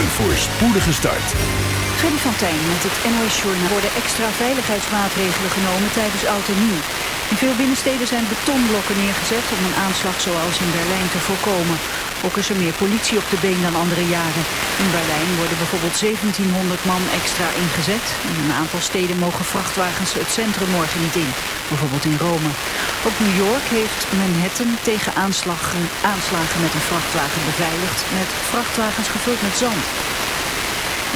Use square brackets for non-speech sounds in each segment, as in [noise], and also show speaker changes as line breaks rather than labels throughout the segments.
Een voorspoedige start.
Freddy van Tijn met het NOS Journal worden extra veiligheidsmaatregelen genomen tijdens Oud en Nieuw. In veel binnensteden zijn betonblokken neergezet om een aanslag zoals in Berlijn te voorkomen. Ook is er meer politie op de been dan andere jaren. In Berlijn worden bijvoorbeeld 1700 man extra ingezet. In een aantal steden mogen vrachtwagens het centrum morgen niet in. Bijvoorbeeld in Rome. Ook New York heeft Manhattan tegen aanslagen, aanslagen met een vrachtwagen beveiligd... met vrachtwagens gevuld met zand.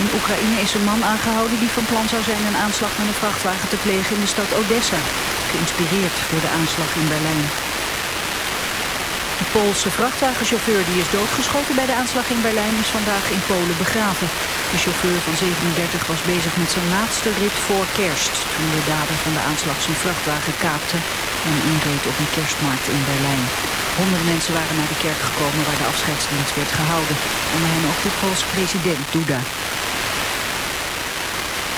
In Oekraïne is een man aangehouden die van plan zou zijn een aanslag met een vrachtwagen te plegen in de stad Odessa. Geïnspireerd door de aanslag in Berlijn. Poolse vrachtwagenchauffeur die is doodgeschoten bij de aanslag in Berlijn is vandaag in Polen begraven. De chauffeur van 37 was bezig met zijn laatste rit voor kerst toen de dader van de aanslag zijn vrachtwagen kaapte en inreed op een kerstmarkt in Berlijn. Honderden mensen waren naar de kerk gekomen waar de afscheidsdienst werd gehouden. Onder hen ook de Poolse president Duda.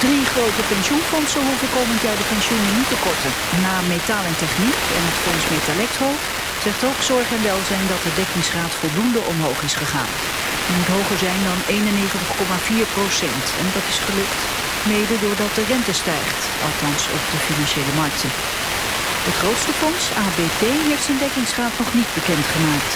Drie grote pensioenfondsen hoeven komend jaar de pensioenen niet te korten. Na metaal en techniek en het fonds Metalectro zegt ook Zorg en Welzijn dat de dekkingsgraad voldoende omhoog is gegaan. Die moet hoger zijn dan 91,4 procent. En dat is gelukt mede doordat de rente stijgt, althans op de financiële markten. Het grootste fonds, ABP, heeft zijn dekkingsgraad nog niet bekendgemaakt.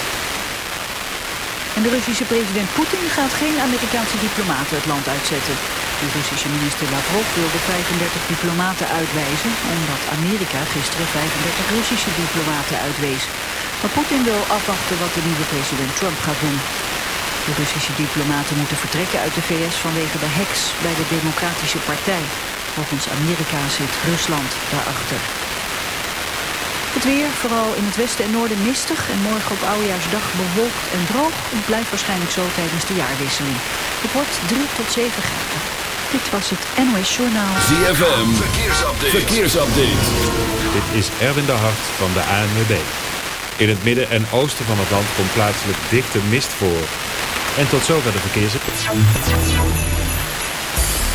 En de Russische president Poetin gaat geen Amerikaanse diplomaten het land uitzetten. De Russische minister Lavrov wilde 35 diplomaten uitwijzen... omdat Amerika gisteren 35 Russische diplomaten uitwees. Maar Poetin wil afwachten wat de nieuwe president Trump gaat doen. De Russische diplomaten moeten vertrekken uit de VS vanwege de heks bij de Democratische Partij. Volgens Amerika zit Rusland daarachter. Het weer, vooral in het westen en noorden mistig en morgen op oudejaarsdag bewolkt en droog. Het blijft waarschijnlijk zo tijdens de jaarwisseling. Het wordt 3 tot 7 graden. Dit was het NOS Journaal.
ZFM, verkeersupdate. verkeersupdate.
Dit is Erwin de Hart van de ANWB. In het midden en oosten van het land komt plaatselijk dichte mist voor. En tot zover de verkeers.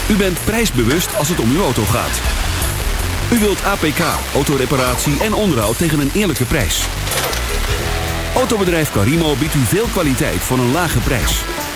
U bent prijsbewust als het om uw auto gaat. U wilt APK, autoreparatie en onderhoud tegen een eerlijke prijs. Autobedrijf Carimo biedt u veel kwaliteit voor een lage prijs.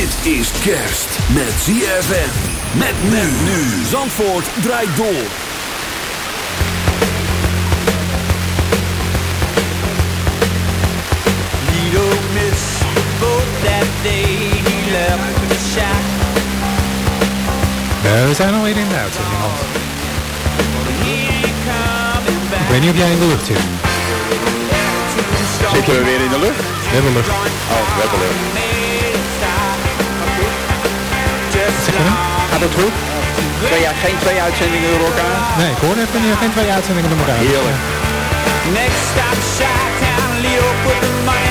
Dit is kerst met ZFM. Met men nu. Zandvoort draait door.
Little miss that day he left the shack.
Eh, we zijn alweer in de uitzending, Hans. Ik weet niet of jij in de lucht zit.
Zitten we weer in de lucht?
We hebben lucht.
Oh, we hebben lucht. Gaat het goed? Twee, ja, geen twee uitzendingen door elkaar?
Nee, ik hoorde even niet, geen twee uitzendingen door elkaar.
Heerlijk.
Next stop, Chi-Town. Leo put the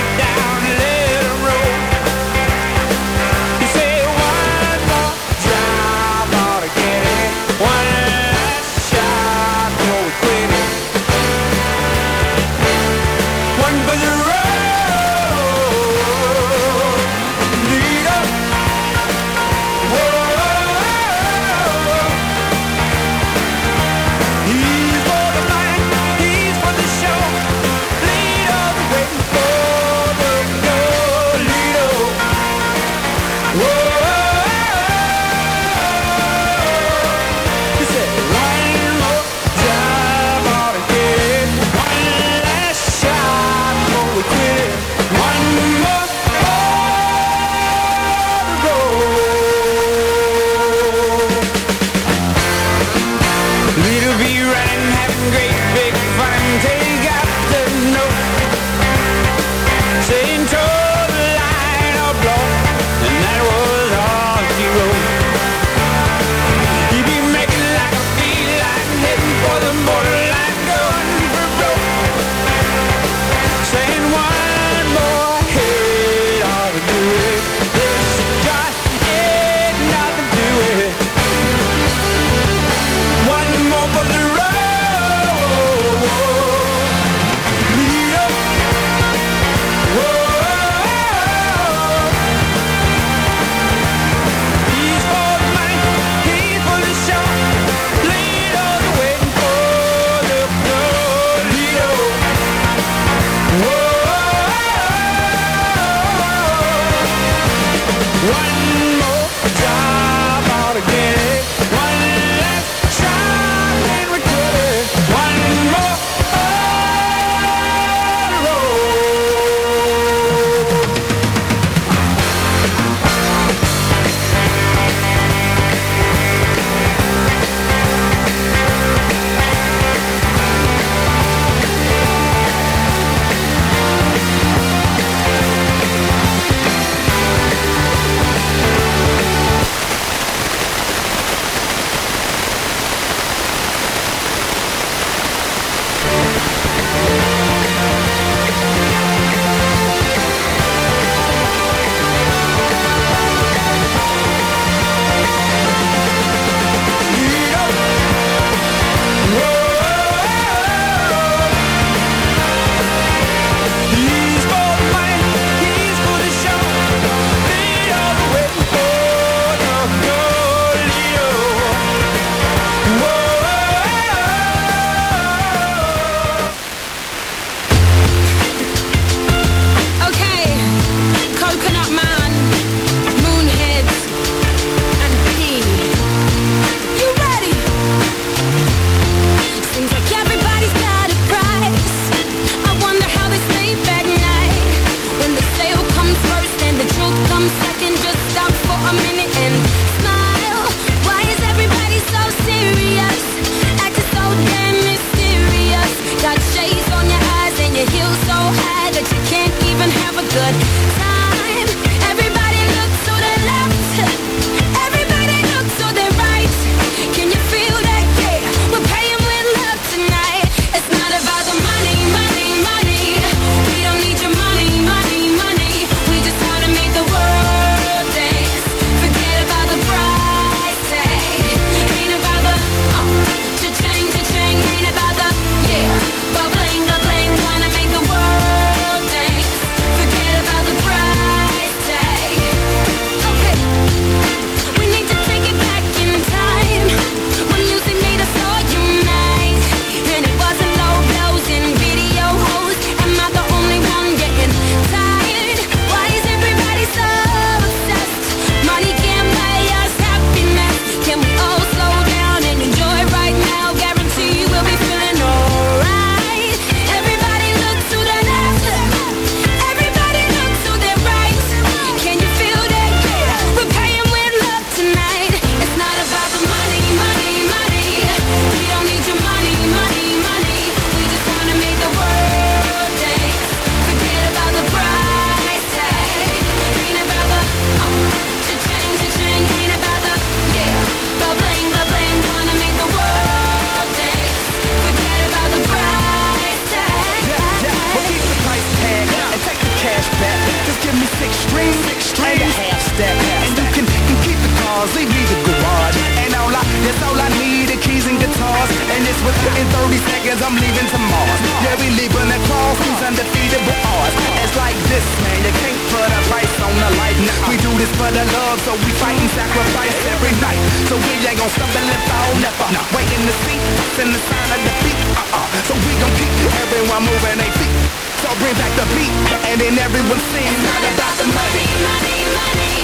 for the
love, so we
fight and sacrifice every night. So we ain't gon' stumble and fall never. No. Waiting to see us in the sign of defeat. Uh-uh. So we gon' keep everyone moving their feet. So bring back the beat, and then everyone sing. It's not about the money,
money, money.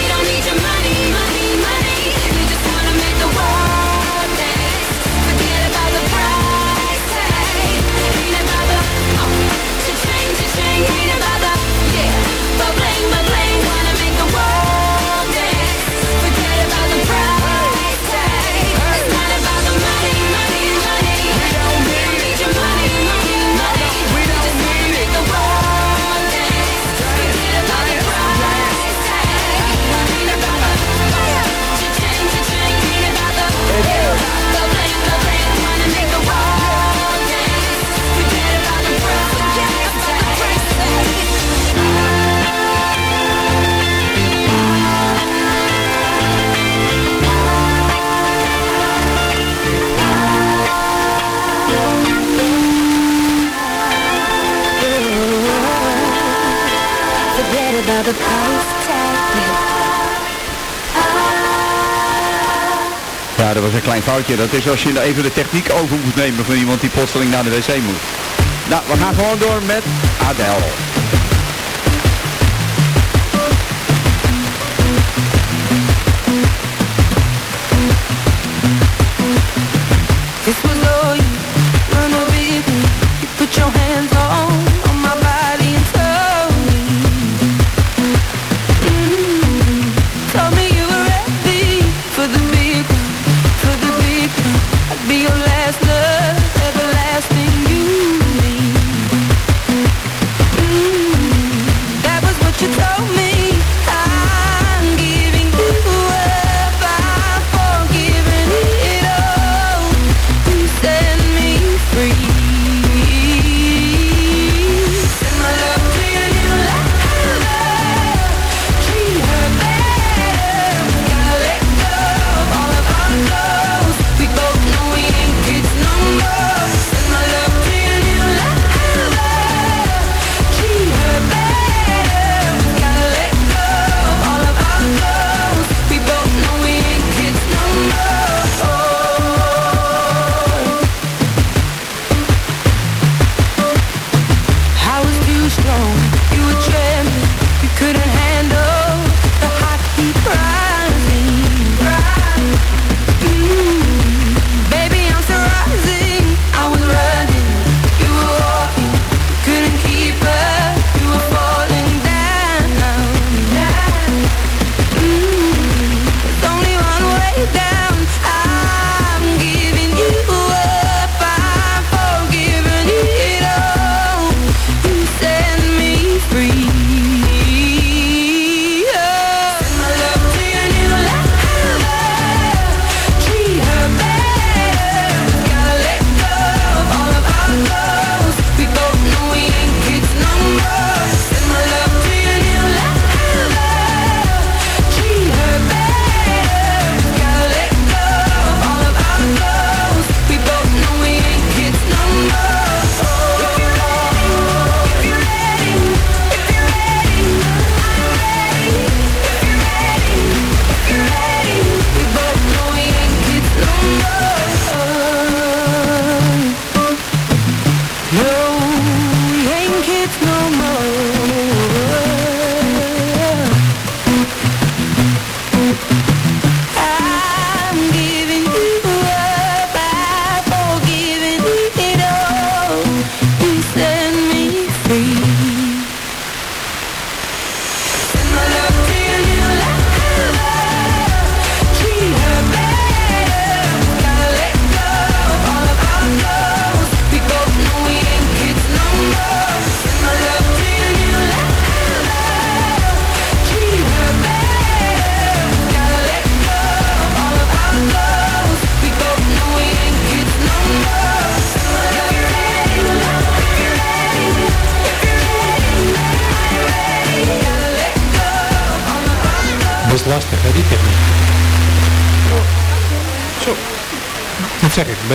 We don't need your money, money. dat was
een klein foutje. Dat is als je nou even de techniek over moet nemen van iemand die plotseling naar de wc moet. Nou, we gaan gewoon door met
Adel.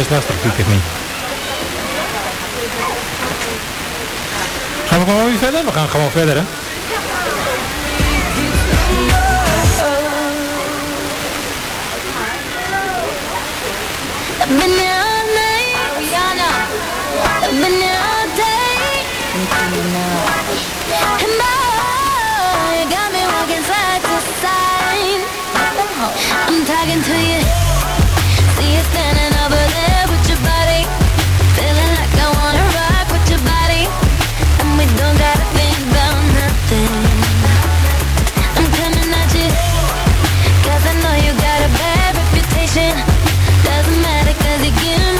best lastig natuurlijk niet. Gaan we gewoon weer verder? We gaan gewoon verder, hè?
doesn't matter cause you give.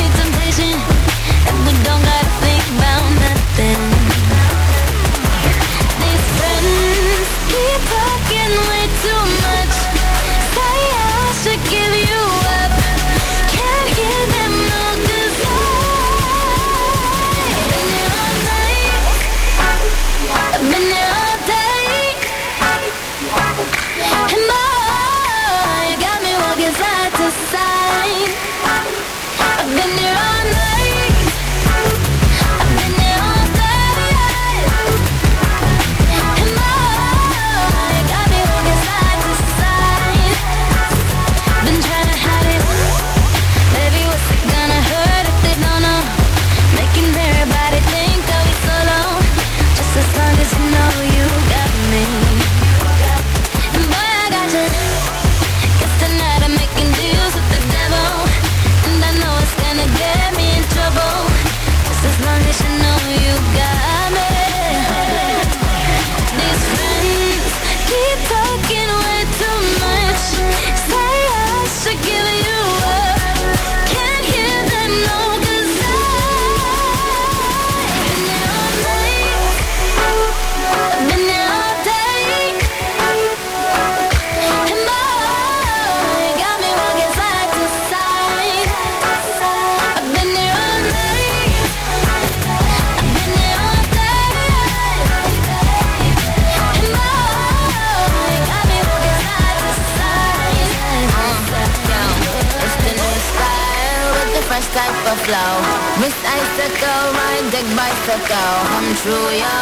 Miss icicle, ride deck bicycle. Come true, yo.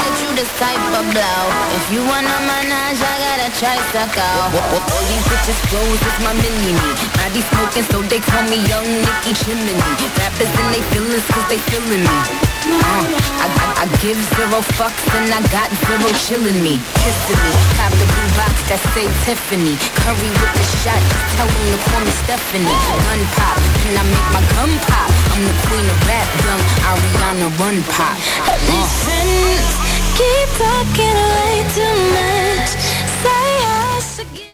Get you this type of blow. If you wanna manage, I got a tricycle. All these bitches clothes is my mini me. I be smoking, so they call me Young Nicky Chimney. Rappers and they feelings, cause they feeling me. Uh, I, I, I give zero fucks and I got zero chillin' me. Kissing me. Cop the blue box that say Tiffany. Curry with the shot, tell them to call me Stephanie. Gun pop, and I make my gun pop. I'm the queen of rap, young Ariana Run Pop.
These friends keep talking way too much. Say us again.
Go,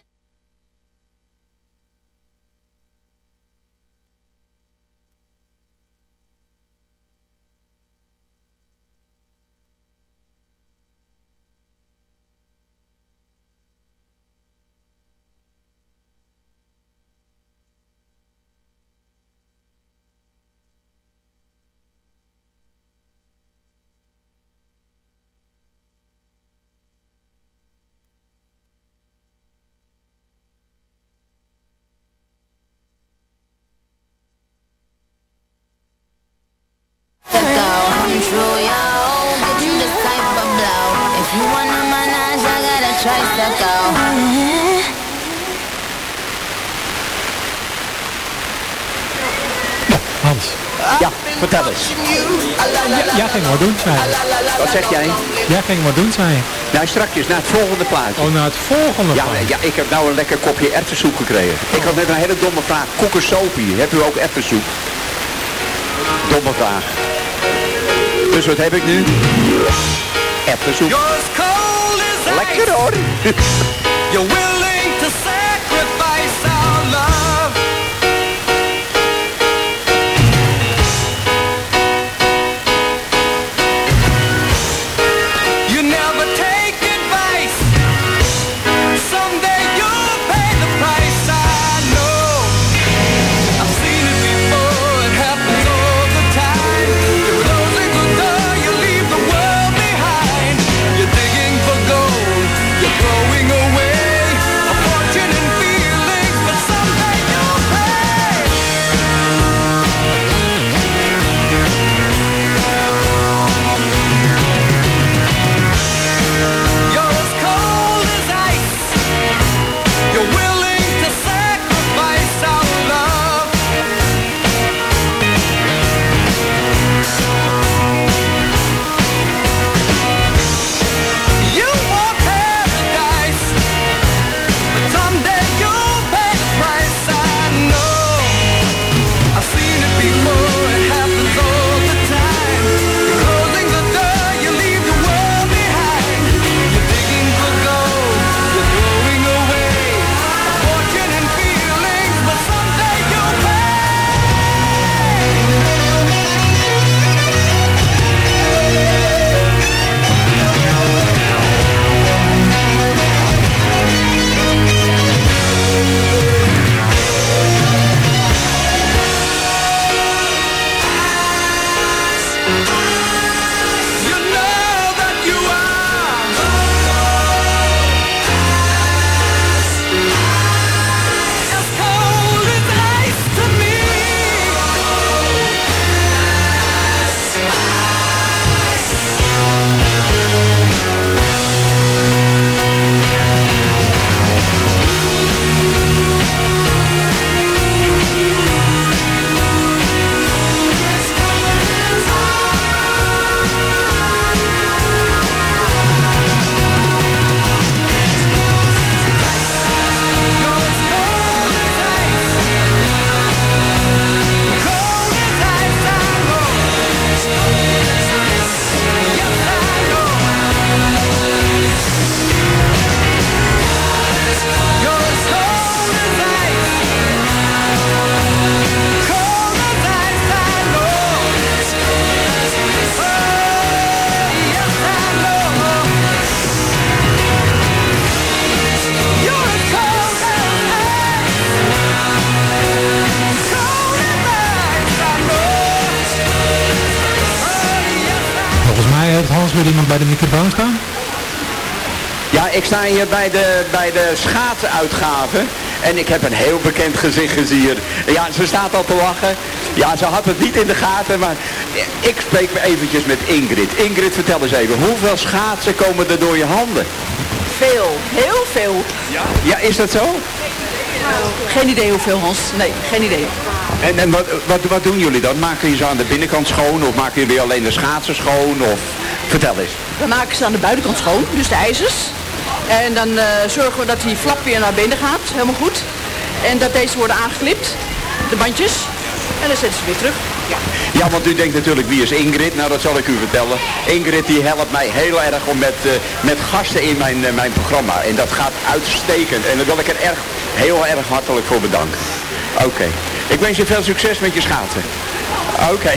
zei je.
Wat zeg jij?
Jij ging wat doen, zei je.
Nou, straks naar het volgende plaatje.
Oh, naar het volgende
Ja,
plaatje.
ja, ik heb nou een lekker kopje erwtensoep gekregen. Ik had net een hele domme vraag. Koekersopie, hebt u ook erwtensoep? Domme vraag. Dus wat heb ik nu? Erwtensoep. Lekker hoor. Hier bij de, bij de schaatsuitgave. En ik heb een heel bekend gezicht gezien. Ja, ze staat al te lachen.
Ja, ze had het niet in de gaten, maar ik spreek eventjes met Ingrid. Ingrid, vertel eens even, hoeveel schaatsen komen er door je handen?
Veel, heel veel.
Ja? Ja, is dat zo?
Geen idee hoeveel, Hans. Nee, geen idee.
En, en wat, wat, wat doen jullie dan? Maken jullie ze aan de binnenkant schoon of maken jullie alleen de schaatsen schoon? Of... Vertel eens.
We maken ze aan de buitenkant schoon, dus de ijzers. En dan eh, zorgen we dat die flap weer naar binnen gaat, helemaal goed. En dat deze worden aangeklipt, de bandjes. En dan zetten ze weer terug. Ja.
Ja, want u denkt natuurlijk, wie is Ingrid? Nou, dat zal ik u vertellen. Ingrid die helpt mij heel erg om met, eh, met gasten in mijn, eh, mijn programma. En dat gaat uitstekend. En daar wil ik er erg, heel erg hartelijk voor bedanken. Oké. Ik wens je veel succes met je schaatsen. Oké.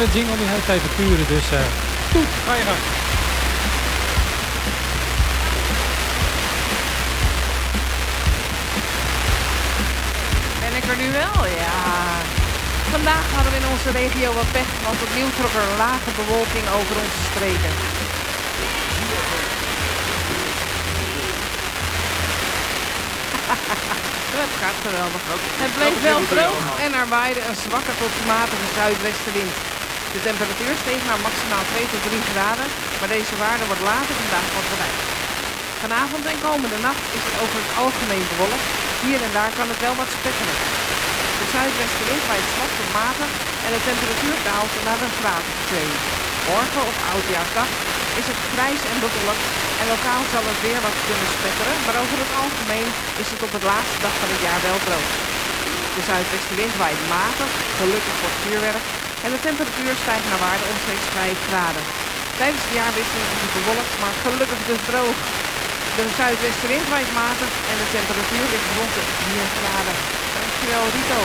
Een jingle die hele tijd te puren. Dus eh goed, ga je gang.
Ben ik er nu wel? Ja. Vandaag hadden we in onze regio wat pech, want opnieuw trok er lage bewolking over onze streken. [laughs] Het gaat geweldig. Het bleef wel droog en er waaide een zwakke tot matige zuidwestenwind. De temperatuur steeg naar maximaal 2 tot 3 graden, maar deze waarde wordt later vandaag wat bereikt. Vanavond en komende nacht is het over het algemeen bewolkt. Hier en daar kan het wel wat spetteren. De zuidwestenwind waait zwak tot matig en de temperatuur daalt naar een graad of 2. Morgen op Oudjaarsdag is het grijs en bewolkt en lokaal zal het weer wat kunnen spetteren, maar over het algemeen is het op het laatste dag van het jaar wel droog. De zuidwestenwind waait matig, gelukkig voor vuurwerk, en de temperatuur stijgt naar waarde omstreeks 5 graden. Tijdens de jaarwisseling is het bewolkt, maar gelukkig dus droog. De zuidwestenwind waait matig en de temperatuur ligt rond de 4 graden. Dankjewel Rito.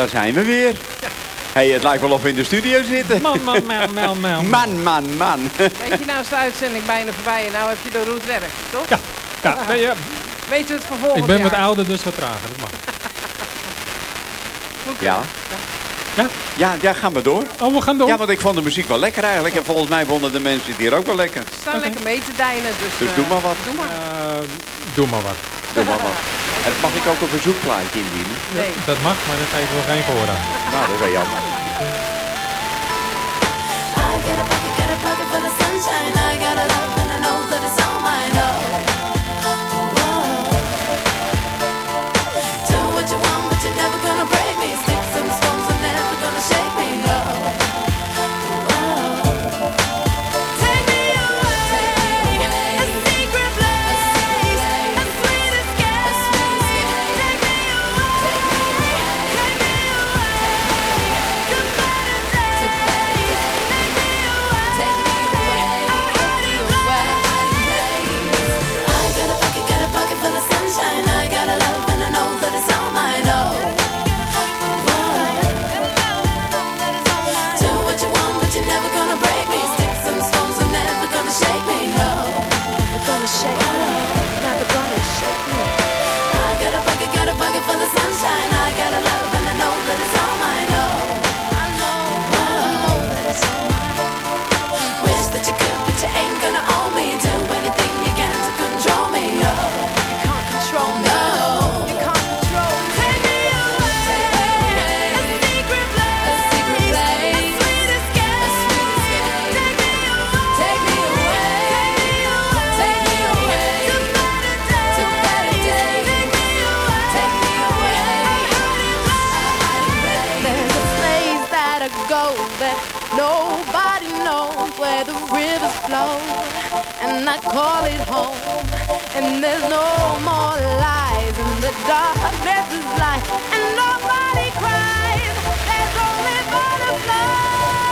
Daar zijn we weer. hey, het lijkt wel of we in de studio zitten.
Man, man, man, man, man. [laughs]
Man, man, man.
Weet je, nou is de uitzending bijna voorbij en nou heb je de route werk, toch?
Ja, ja, nee, ja.
Weet je het vervolgens?
Ik ben wat ouder, dus wat trager. Dat mag.
Ja.
Ja?
Ja, ja, gaan we door.
Oh, we gaan door.
Ja, want ik vond de muziek wel lekker eigenlijk. En volgens mij vonden de mensen het hier ook wel lekker.
Ze staan lekker mee te deinen, dus...
Dus
eh,
doe maar wat.
Doe maar.
Eh, doe maar wat.
Doe maar wat. En mag ik ook een verzoekplaatje indienen?
Nee.
Dat mag, maar daar geven we geen gehoor aan.
Nou, dat is wel jammer.
Shake flow, and I call it home. And there's no more lies, and the darkness is light, and nobody cries. There's only butterflies.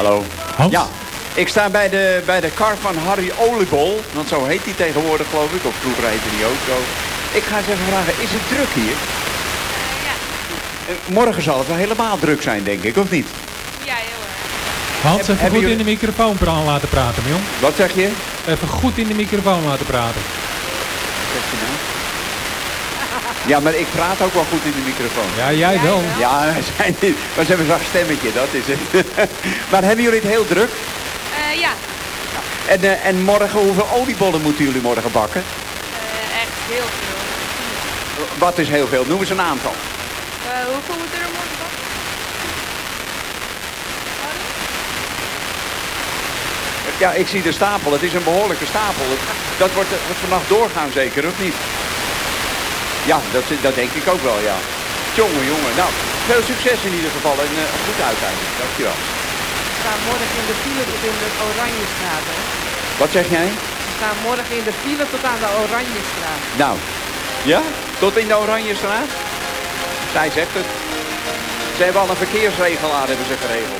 Hallo.
Hans?
Ja, ik sta bij de, bij de kar van Harry Oliebol. Want zo heet hij tegenwoordig, geloof ik. Of vroeger heette hij ook zo. Ik ga eens even vragen, is het druk hier?
ja.
Morgen zal het wel helemaal druk zijn, denk ik, of niet?
Ja, heel erg.
Hans,
Heb-
even goed in de microfoon laten praten, jong.
Wat zeg je?
Even goed in de microfoon laten praten.
Zeg je nou? Ja, maar ik praat ook wel goed in de microfoon.
Ja, jij wel.
Ja, [laughs] wij zijn niet. Maar ze hebben een zacht stemmetje, dat is het. [laughs] maar hebben jullie het heel druk?
Eh, ja,
En, eh, en morgen, hoeveel oliebollen moeten jullie morgen bakken?
Eh, echt heel veel.
Wat is heel veel? Noem eens een aantal.
Eh, hoeveel moet er morgen bakken?
Ja, ik zie de stapel. Het is een behoorlijke stapel. Dat wordt, wordt vannacht doorgaan zeker, of niet? Ja, dat, dat denk ik ook wel, ja. Jongen, jongen. Nou, veel succes in ieder geval en een goed uiteindelijk. Dankjewel.
We staan morgen in de file tot in de Oranjestraat, hè?
Wat zeg jij?
We staan morgen in de file tot aan de Oranjestraat.
Nou, ja? Tot in de Oranjestraat? Zij zegt het. Ze hebben al een verkeersregelaar hebben ze geregeld.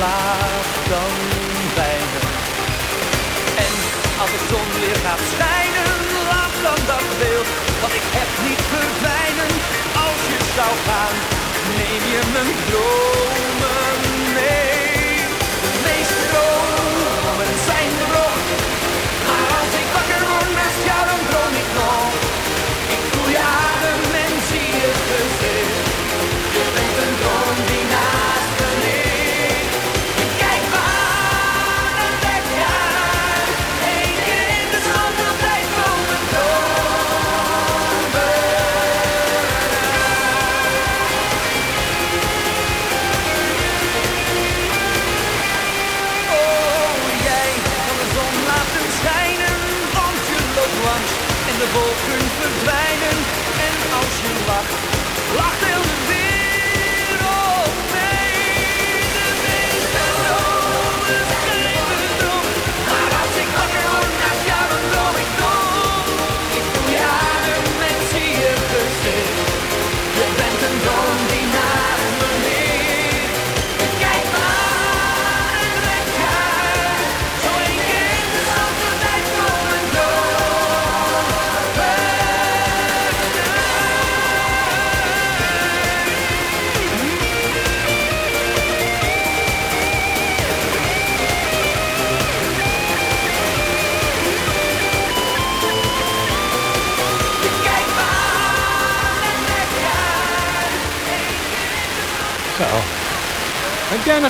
slaap dan bij me. En als de zon weer gaat schijnen, laat dan dat beeld wat ik heb niet verdwijnen. Als je zou gaan, neem je mijn dromen mee.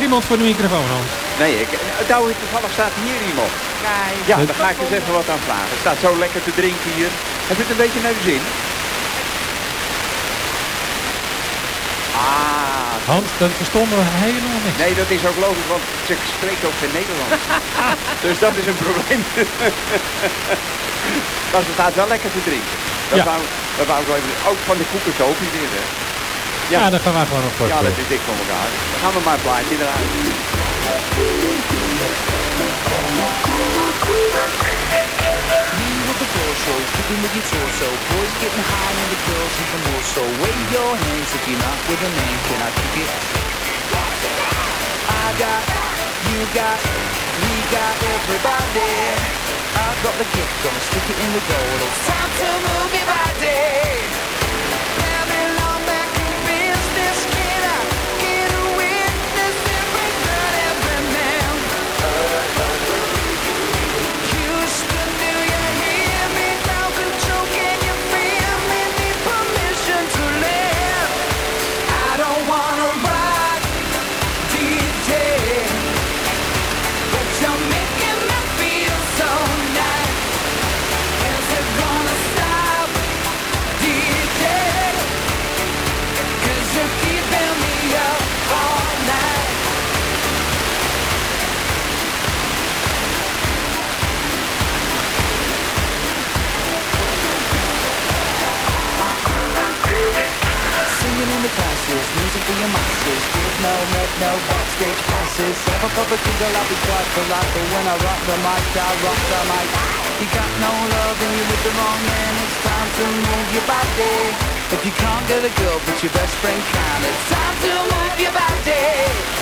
Nog
iemand voor de microfoon, Hans?
Nee, ik, nou, toevallig staat hier iemand.
Kijk.
Ja, daar ga ik eens even wat aan vragen. Het staat zo lekker te drinken hier. Heb je het een beetje naar de zin? Ah,
Hans, dat verstonden we helemaal niks.
nee, dat is ook logisch, want ze spreekt ook geen Nederlands. [laughs] dus dat is een probleem. [laughs] maar ze staat wel lekker te drinken. Dat,
Ja.
wou, dat wou ik wel even... Ook van de koekensopie weer, hè.
Ja, dan gaan wij gewoon nog kort
Ja, dat
door.
is dik van elkaar. Dan gaan we maar een plaatje eruit.
Me with the floor show, cooking with your torso. Boys getting high and the girls even more so. Wave your hands if you're not with a man. Can I kick it? I got, you got, we got everybody. I got the gift, gonna stick it in the gold. It's time to move your body. Music for your masses. Give no med, no backstage passes. Have a cup of girl, I'll be quite polite. But when I rock the mic, I rock the mic. You got no love and you're with the wrong man. It's time to move your body. If you can't get a girl, but your best friend can. It's time to move your body.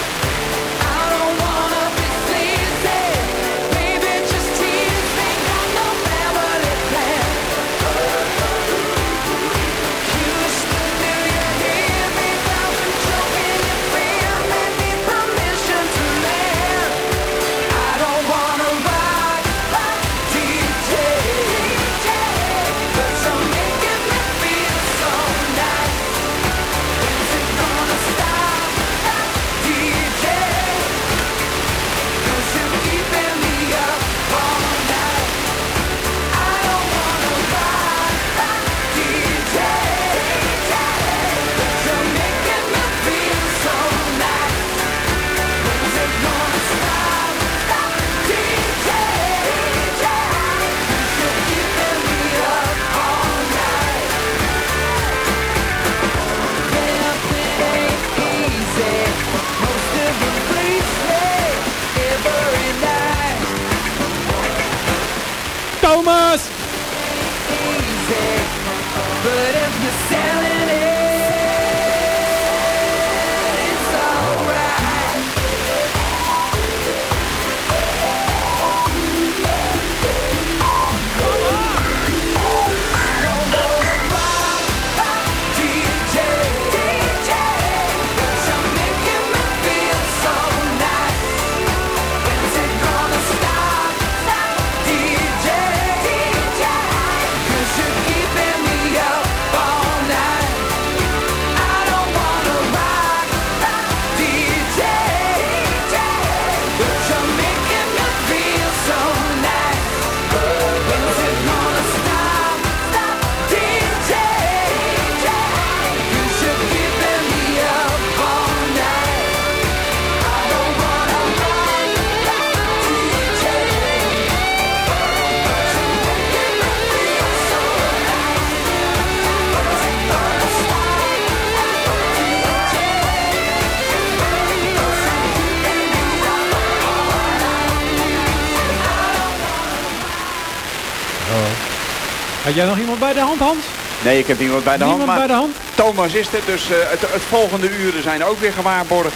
Jij nog iemand bij de hand, Hans?
Nee, ik heb niemand bij de
Niemand
hand.
bij de hand?
Thomas is er, dus eh, het, het volgende uren zijn ook weer gewaarborgd.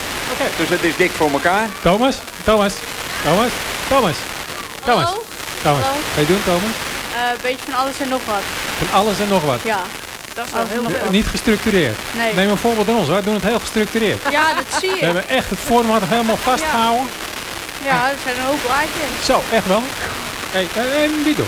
Dus het is dik voor elkaar.
Thomas? Thomas? Thomas? Thomas? Thomas?
Hallo?
Thomas?
Hallo?
Ga je doen, Thomas?
Eh, Een beetje van alles en nog wat.
Van alles en nog wat.
Ja.
Dat is wel heel veel.
Niet gestructureerd.
Nee.
Neem een voorbeeld aan ons. Wij doen het heel gestructureerd.
Ja, dat zie
We
je.
hebben echt het format helemaal vastgehouden.
Ja, er zijn een hoop blaadjes.
Zo, echt wel. Hey, eh, en wie doet?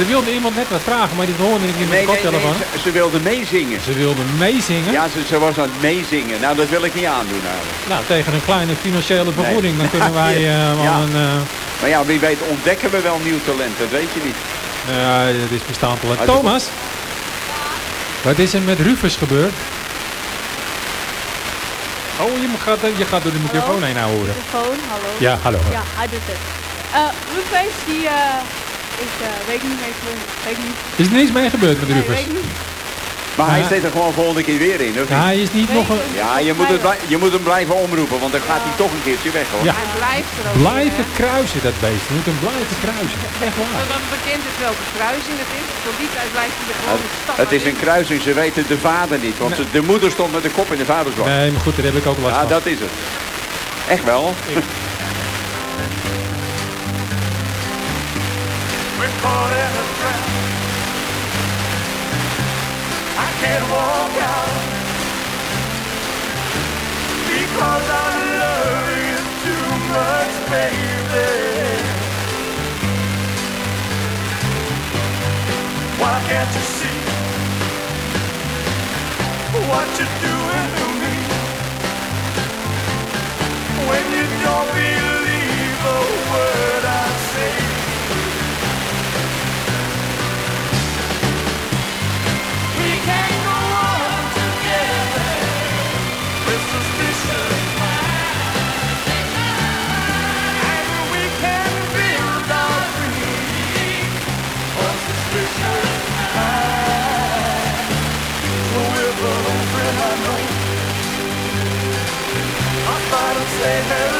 Er wilde iemand net wat vragen, maar die hoorde ik niet met de
nee, nee,
koptelefoon.
ze, ze wilde meezingen.
Ze wilde meezingen?
Ja, ze, ze was aan het meezingen. Nou, dat wil ik niet aandoen eigenlijk.
Nou, tegen een kleine financiële vergoeding, dan kunnen [laughs]
Ja,
wij eh,
ja.
een... eh,
Maar ja, wie weet ontdekken we wel nieuw talent, dat weet je niet.
Ja, dat is bestaand talent. Thomas, wat is er met Rufus gebeurd? Oh, je gaat, je gaat door de microfoon heen nou horen.
Telefoon, hallo.
Ja, hallo.
Ja, hij doet het. Eh Rufus, die is, eh, weet ik niet meer, weet ik niet.
Is er niks mee gebeurd met
Nee, weet ik niet.
Maar hij
Ja.
steekt er gewoon volgende keer weer in, of
Ja,
niet?
hij is niet nog een...
Ja, je moet, het, je moet hem blijven omroepen, want dan gaat hij toch een keertje weg, hoor.
Ja.
Hij blijft er ook
Blijven
in,
kruisen, dat beest. Je moet hem blijven kruisen. Echt waar.
Zodat het bekend is welke kruising het is. Tot die tijd blijft hij er
Het,
gewoon stappen
het is een kruising, ze weten de vader niet. Want de moeder stond met de kop in de vadersbak.
Nee, maar goed, daar heb ik ook last
Ja,
van.
dat is het. Echt wel.
We're caught in a trap. I can't walk out because I love you too much, baby. Why can't you see what you're doing to me when you don't baby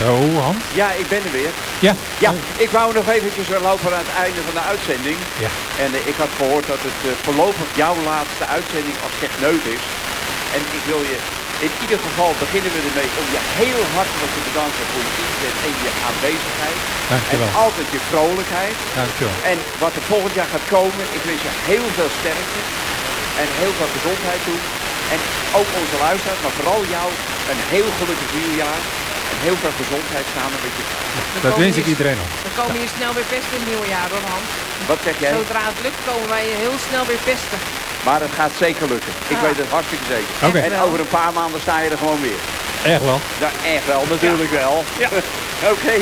Zo, Hans.
Ja, ik ben er weer.
Ja.
Ja, ik wou nog eventjes lopen aan het einde van de uitzending.
Ja.
En eh, ik had gehoord dat het eh, voorlopig jouw laatste uitzending als techneut is. En ik wil je, in ieder geval beginnen we ermee om je heel hartelijk te bedanken voor je inzet en je aanwezigheid.
Dankjewel.
En altijd je vrolijkheid.
Dankjewel.
En wat er volgend jaar gaat komen, ik wens je heel veel sterkte. En heel veel gezondheid toe. En ook onze luisteraars, maar vooral jou, een heel gelukkig nieuwjaar. En heel veel gezondheid samen met je vrouw.
Dat wens ik iedereen nog.
We komen hier snel weer pesten in het nieuwe jaar hoor Hans.
Wat zeg jij?
Zodra het lukt komen wij je heel snel weer pesten.
Maar het gaat zeker lukken. Ik
Ja.
weet het hartstikke zeker.
Oké.
En over een paar maanden sta je er gewoon weer.
Echt wel.
Ja, echt wel, natuurlijk wel.
Ja. [laughs]
Oké.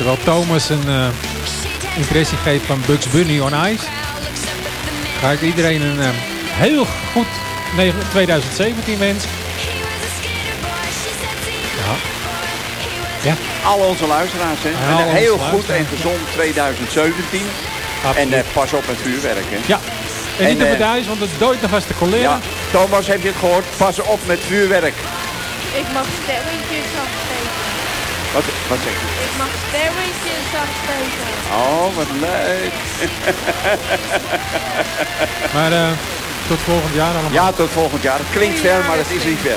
Terwijl Thomas een eh, impressie geeft van Bugs Bunny on Ice, ga ik iedereen een eh, heel goed negen- 2017 wensen. Ja. Ja.
Al onze luisteraars, hè. En een heel goed en gezond 2017.
Absoluut.
En eh, pas op met vuurwerk, hè.
Ja. En, niet op het huis, want het dooit nog als de collega.
Ja, Thomas, heb je het gehoord? Pas op met vuurwerk.
Ik mag sterretjes afgeven.
Wat zeg je?
Ik mag very in zang spelen.
Oh, wat leuk.
maar eh, tot volgend jaar allemaal.
Ja, tot volgend jaar. Het klinkt ver, maar het is niet ver.